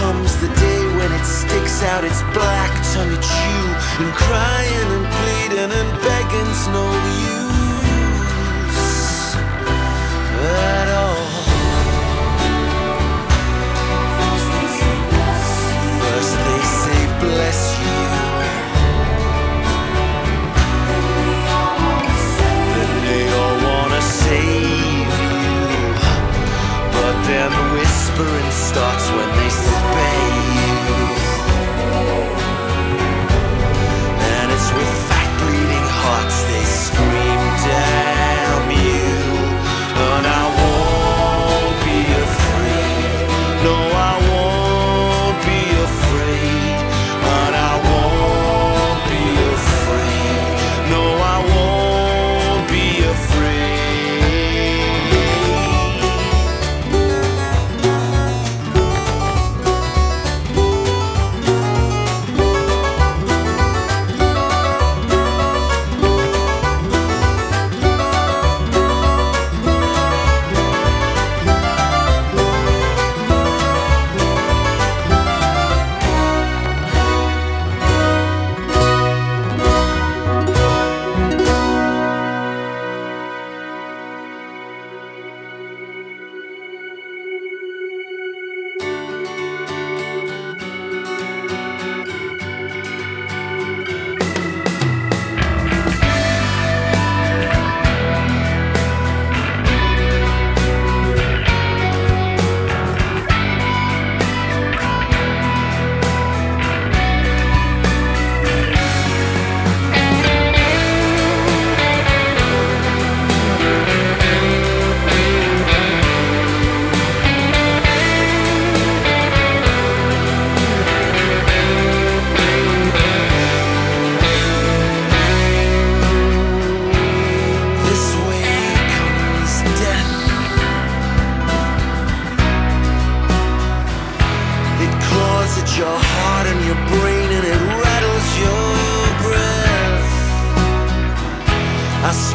comes the day when it sticks out its black tongue at you, and crying and pleading and begging's no use at all. First they say bless you, then they all wanna save you. But then the whispering starts when they spay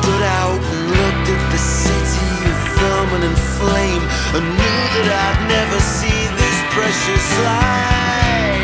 stood out and looked at the city of vermin and flame and knew that I'd never see this precious again.